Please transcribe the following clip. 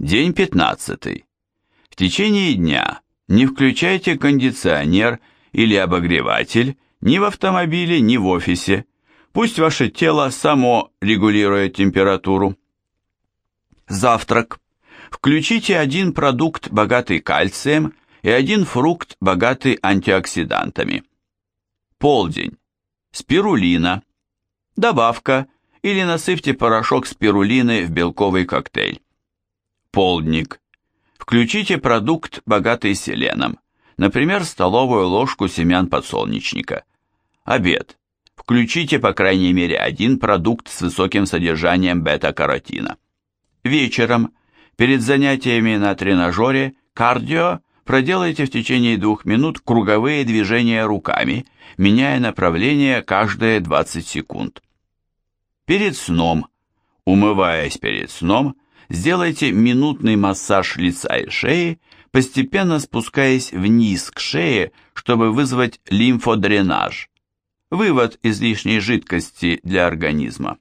День 15. В течение дня не включайте кондиционер или обогреватель ни в автомобиле, ни в офисе. Пусть ваше тело само регулирует температуру. Завтрак. Включите один продукт, богатый кальцием, и один фрукт, богатый антиоксидантами. Полдень. Спирулина. Добавка или насыпьте порошок спирулины в белковый коктейль. Полдник. Включите продукт, богатый селеном, например, столовую ложку семян подсолнечника. Обед. Включите по крайней мере один продукт с высоким содержанием бета-каротина. Вечером, перед занятиями на тренажере, кардио, проделайте в течение двух минут круговые движения руками, меняя направление каждые 20 секунд. Перед сном, умываясь перед сном, сделайте минутный массаж лица и шеи, постепенно спускаясь вниз к шее, чтобы вызвать лимфодренаж, вывод излишней жидкости для организма.